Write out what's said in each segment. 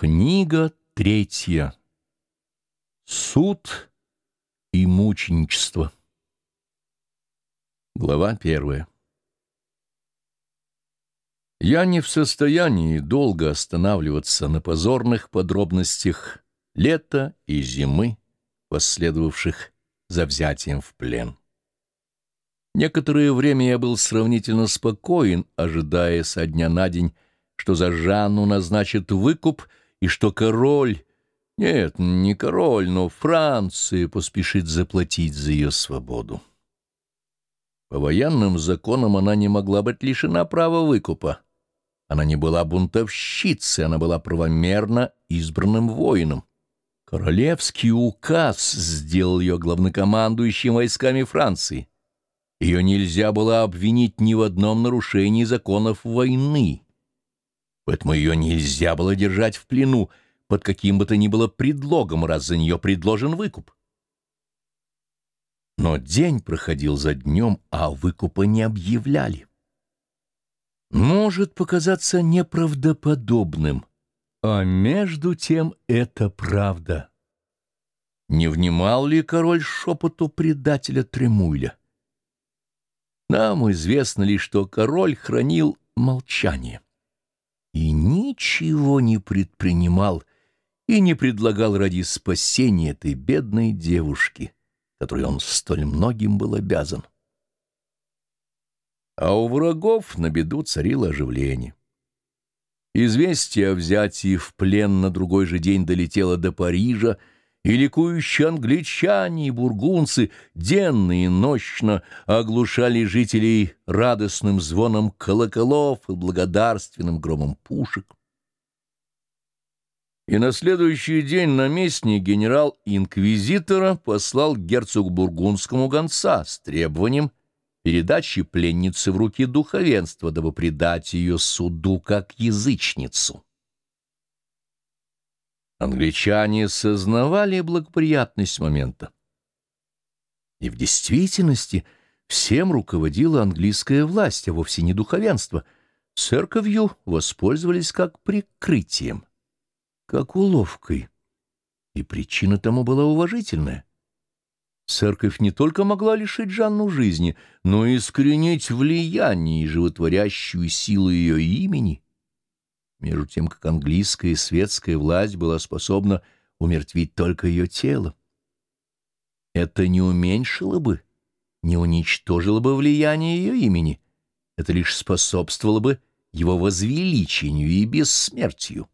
Книга третья. Суд и мученичество. Глава первая. Я не в состоянии долго останавливаться на позорных подробностях лета и зимы, последовавших за взятием в плен. Некоторое время я был сравнительно спокоен, ожидая со дня на день, что за Жанну назначат выкуп — и что король... Нет, не король, но Франция поспешит заплатить за ее свободу. По военным законам она не могла быть лишена права выкупа. Она не была бунтовщицей, она была правомерно избранным воином. Королевский указ сделал ее главнокомандующим войсками Франции. Ее нельзя было обвинить ни в одном нарушении законов войны поэтому ее нельзя было держать в плену под каким бы то ни было предлогом, раз за нее предложен выкуп. Но день проходил за днем, а выкупа не объявляли. Может показаться неправдоподобным, а между тем это правда. Не внимал ли король шепоту предателя Тремуйля? Нам известно лишь, что король хранил молчание ничего не предпринимал и не предлагал ради спасения этой бедной девушки, которой он столь многим был обязан. А у врагов на беду царило оживление. Известие о взятии в плен на другой же день долетело до Парижа, и ликующие англичане и бургунцы денно и ночно оглушали жителей радостным звоном колоколов и благодарственным громом пушек. И на следующий день наместник генерал-инквизитора послал герцогу бургундскому гонца с требованием передачи пленницы в руки духовенства, дабы предать ее суду как язычницу. Англичане сознавали благоприятность момента. И в действительности всем руководила английская власть, а вовсе не духовенство. Церковью воспользовались как прикрытием, как уловкой. И причина тому была уважительная. Церковь не только могла лишить Жанну жизни, но и искоренить влияние и животворящую силу ее имени — между тем как английская светская власть была способна умертвить только ее тело. Это не уменьшило бы, не уничтожило бы влияние ее имени, это лишь способствовало бы его возвеличению и бессмертию.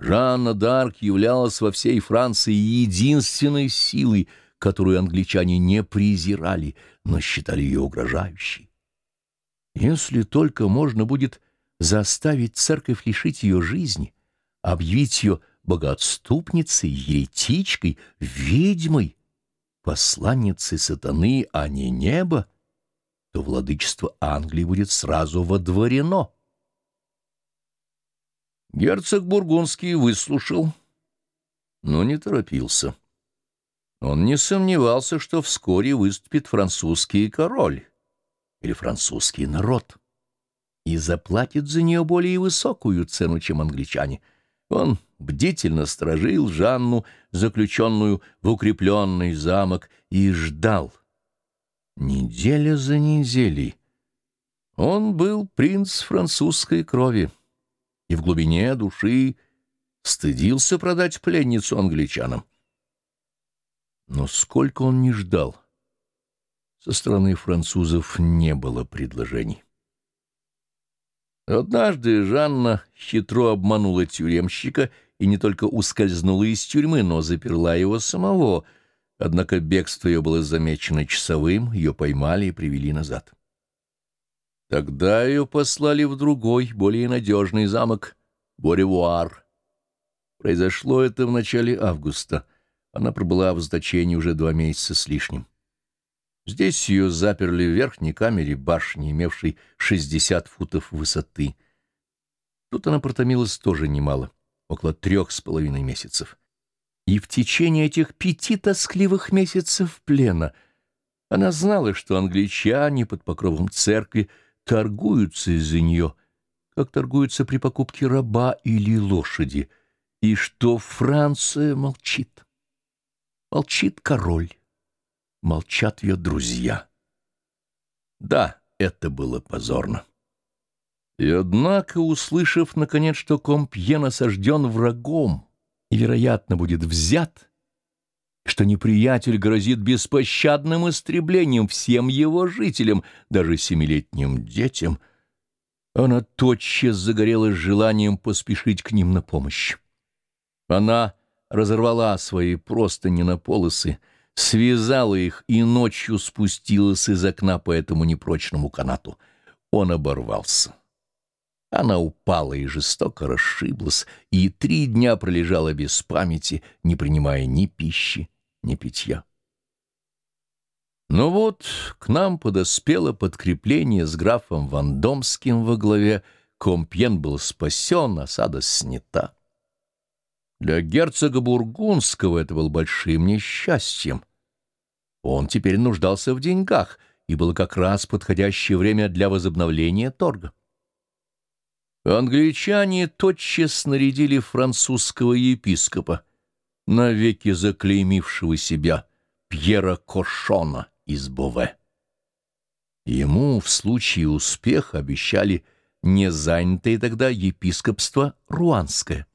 Жанна Д'Арк являлась во всей Франции единственной силой, которую англичане не презирали, но считали ее угрожающей. Если только можно будет заставить церковь лишить ее жизни, объявить ее богоотступницей, еретичкой, ведьмой, посланницей сатаны, а не неба, то владычество Англии будет сразу водворено. Герцог Бургундский выслушал, но не торопился. Он не сомневался, что вскоре выступит французский король или французский народ и заплатит за нее более высокую цену, чем англичане. Он бдительно сторожил Жанну, заключенную в укрепленный замок, и ждал. Неделя за неделей. Он был принц французской крови, и в глубине души стыдился продать пленницу англичанам. Но сколько он не ждал, со стороны французов не было предложений. Однажды Жанна хитро обманула тюремщика и не только ускользнула из тюрьмы, но заперла его самого. Однако бегство ее было замечено часовым, ее поймали и привели назад. Тогда ее послали в другой, более надежный замок — Боревуар. Произошло это в начале августа. Она пробыла в заточении уже два месяца с лишним. Здесь ее заперли в верхней камере башни, имевшей 60 футов высоты. Тут она протомилась тоже немало, около трех с половиной месяцев. И в течение этих пяти тоскливых месяцев плена она знала, что англичане под покровом церкви торгуются из-за нее, как торгуются при покупке раба или лошади, и что Франция молчит. Молчит король, молчат ее друзья. Да, это было позорно. И однако, услышав, наконец, что Компьен осажден врагом и, вероятно, будет взят, что неприятель грозит беспощадным истреблением всем его жителям, даже семилетним детям, она тотчас загорелась желанием поспешить к ним на помощь. Она разорвала свои простыни на полосы, связала их и ночью спустилась из окна по этому непрочному канату. Он оборвался. Она упала и жестоко расшиблась, и три дня пролежала без памяти, не принимая ни пищи, ни питья. Но вот к нам подоспело подкрепление с графом Вандомским во главе, Компьен был спасен, осада снята. Для герцога Бургундского это был большим несчастьем. Он теперь нуждался в деньгах, и было как раз подходящее время для возобновления торга. Англичане тотчас снарядили французского епископа, навеки заклеймившего себя Пьера Кошона из Бове. Ему в случае успеха обещали незанятое тогда епископство Руанское.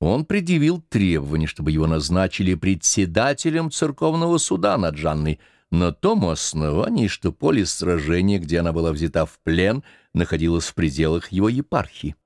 Он предъявил требование, чтобы его назначили председателем церковного суда над Жанной, на том основании, что поле сражения, где она была взята в плен, находилось в пределах его епархии.